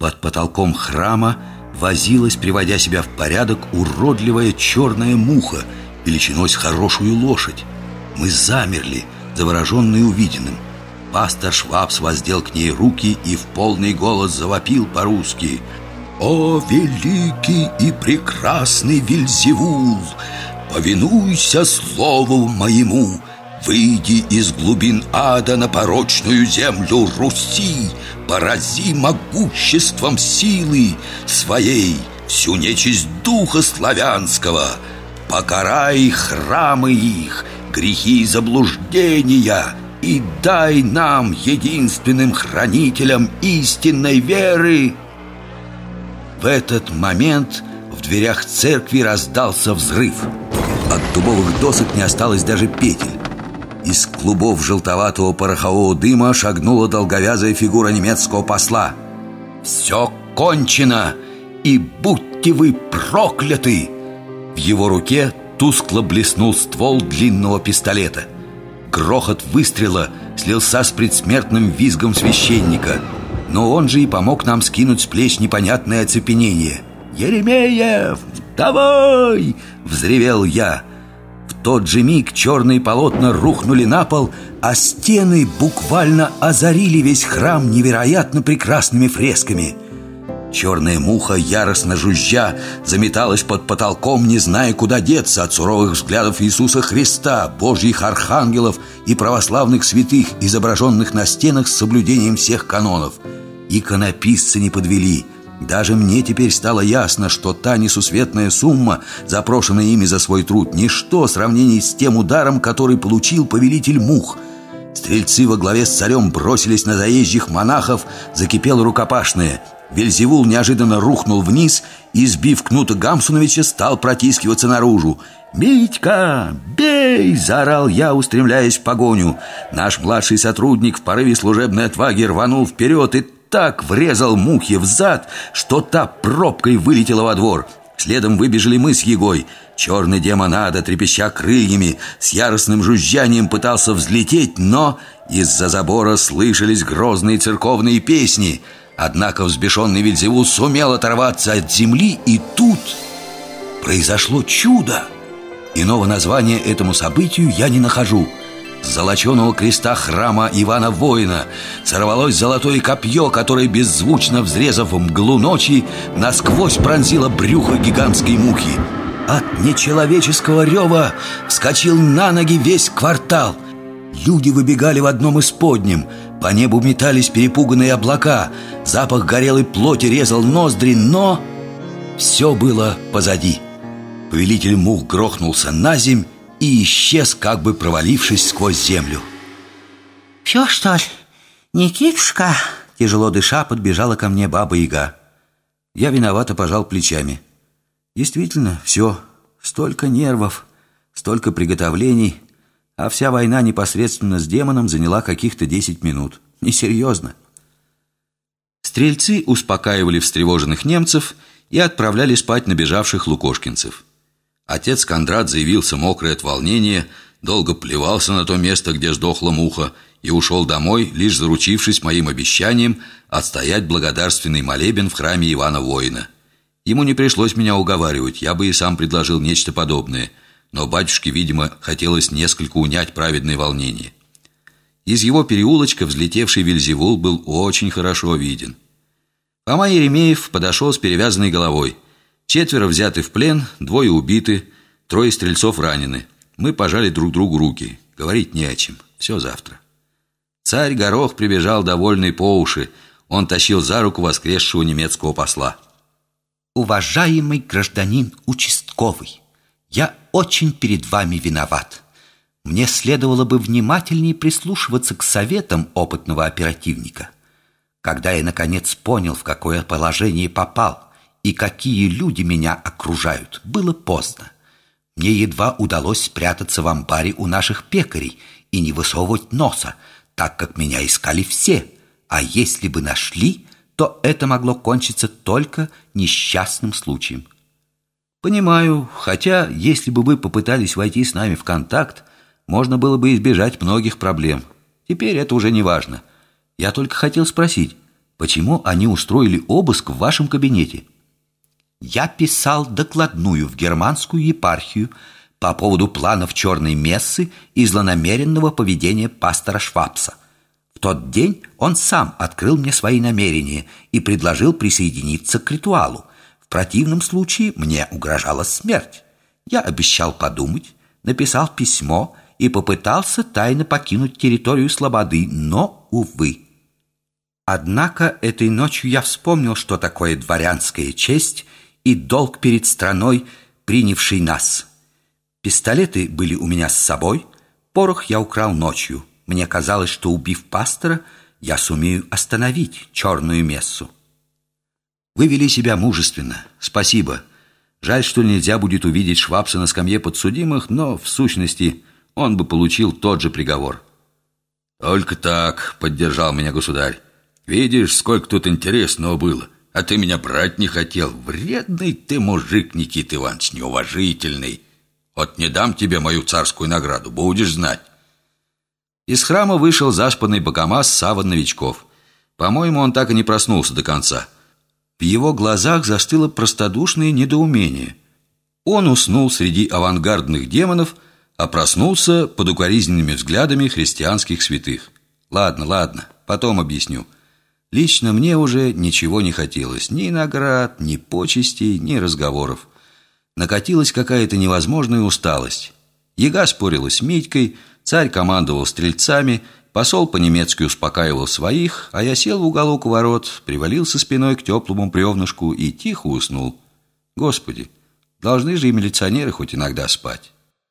Под потолком храма возилась, приводя себя в порядок, уродливая черная муха, величиной с хорошую лошадь. Мы замерли, завороженные увиденным. Пастор Швабс воздел к ней руки и в полный голос завопил по-русски «О, великий и прекрасный Вильзевул! Повинуйся слову моему!» Выйди из глубин ада на порочную землю Руси Порази могуществом силы своей Всю нечисть духа славянского. Покарай храмы их, грехи и заблуждения И дай нам, единственным хранителям истинной веры. В этот момент в дверях церкви раздался взрыв. От дубовых досок не осталось даже петель из клубов желтоватого порохового дыма шагнула долговязая фигура немецкого посла. «Все кончено, и будьте вы прокляты!» В его руке тускло блеснул ствол длинного пистолета. Грохот выстрела слился с предсмертным визгом священника. Но он же и помог нам скинуть с плеч непонятное оцепенение. «Еремеев, давай!» — взревел я тот же миг черные полотна рухнули на пол, а стены буквально озарили весь храм невероятно прекрасными фресками. Черная муха, яростно жужжа, заметалась под потолком, не зная, куда деться от суровых взглядов Иисуса Христа, божьих архангелов и православных святых, изображенных на стенах с соблюдением всех канонов. Иконописцы не подвели – даже мне теперь стало ясно, что та несусветная сумма, запрошенная ими за свой труд, ничто в сравнении с тем ударом, который получил повелитель мух. Стрельцы во главе с царем бросились на заезжих монахов, закипело рукопашное. Вельзевул неожиданно рухнул вниз и, сбив Кнута Гамсуновича, стал протискиваться наружу. «Митька, бей!» – заорал я, устремляясь в погоню. Наш младший сотрудник в порыве служебной отваги рванул вперед и так врезал мухе в зад, что та пробкой вылетела во двор. Следом выбежали мы с Егой. Черный демон ада, трепеща крыльями, с яростным жужжанием пытался взлететь, но из-за забора слышались грозные церковные песни. Однако взбешенный Вильзевул сумел оторваться от земли, и тут произошло чудо. Иного названия этому событию я не нахожу – с золоченого креста храма Ивана Воина сорвалось золотое копье, которое, беззвучно взрезав мглу ночи, насквозь пронзило брюхо гигантской мухи. От нечеловеческого рева вскочил на ноги весь квартал. Люди выбегали в одном из подним. По небу метались перепуганные облака. Запах горелой плоти резал ноздри, но... Все было позади. Повелитель мух грохнулся на земь и исчез, как бы провалившись сквозь землю. «Все, что ли, Никитушка?» Тяжело дыша подбежала ко мне баба-яга. Я виновато пожал плечами. Действительно, все. Столько нервов, столько приготовлений, а вся война непосредственно с демоном заняла каких-то десять минут. Несерьезно. Стрельцы успокаивали встревоженных немцев и отправляли спать набежавших лукошкинцев. Отец Кондрат заявился мокрый от волнения, долго плевался на то место, где сдохла муха, и ушел домой, лишь заручившись моим обещанием отстоять благодарственный молебен в храме Ивана Воина. Ему не пришлось меня уговаривать, я бы и сам предложил нечто подобное, но батюшке, видимо, хотелось несколько унять праведное волнение. Из его переулочка взлетевший Вильзевул был очень хорошо виден. Фома Еремеев подошел с перевязанной головой – Четверо взяты в плен, двое убиты, трое стрельцов ранены. Мы пожали друг другу руки. Говорить не о чем. Все завтра. Царь Горох прибежал довольный по уши. Он тащил за руку воскресшего немецкого посла. «Уважаемый гражданин участковый, я очень перед вами виноват. Мне следовало бы внимательнее прислушиваться к советам опытного оперативника. Когда я, наконец, понял, в какое положение попал – и какие люди меня окружают, было поздно. Мне едва удалось спрятаться в амбаре у наших пекарей и не высовывать носа, так как меня искали все. А если бы нашли, то это могло кончиться только несчастным случаем. Понимаю, хотя если бы вы попытались войти с нами в контакт, можно было бы избежать многих проблем. Теперь это уже не важно. Я только хотел спросить, Почему они устроили обыск в вашем кабинете? Я писал докладную в германскую епархию по поводу планов черной мессы и злонамеренного поведения пастора Швабса. В тот день он сам открыл мне свои намерения и предложил присоединиться к ритуалу. В противном случае мне угрожала смерть. Я обещал подумать, написал письмо и попытался тайно покинуть территорию Слободы, но, увы. Однако этой ночью я вспомнил, что такое дворянская честь и долг перед страной, принявшей нас. Пистолеты были у меня с собой, порох я украл ночью. Мне казалось, что, убив пастора, я сумею остановить черную мессу. Вы вели себя мужественно. Спасибо. Жаль, что нельзя будет увидеть Швабса на скамье подсудимых, но, в сущности, он бы получил тот же приговор. «Только так», — поддержал меня государь. «Видишь, сколько тут интересного было, а ты меня брать не хотел. Вредный ты мужик, Никита Иванович, неуважительный. Вот не дам тебе мою царскую награду, будешь знать». Из храма вышел заспанный богомаз Сава Новичков. По-моему, он так и не проснулся до конца. В его глазах застыло простодушное недоумение. Он уснул среди авангардных демонов, а проснулся под укоризненными взглядами христианских святых. Ладно, ладно, потом объясню. Лично мне уже ничего не хотелось. Ни наград, ни почестей, ни разговоров. Накатилась какая-то невозможная усталость. Яга спорила с Митькой, царь командовал стрельцами – Посол по-немецки успокаивал своих, а я сел в уголок ворот, привалился спиной к теплому бревнышку и тихо уснул. Господи, должны же и милиционеры хоть иногда спать.